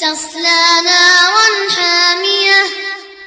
تصلى نارا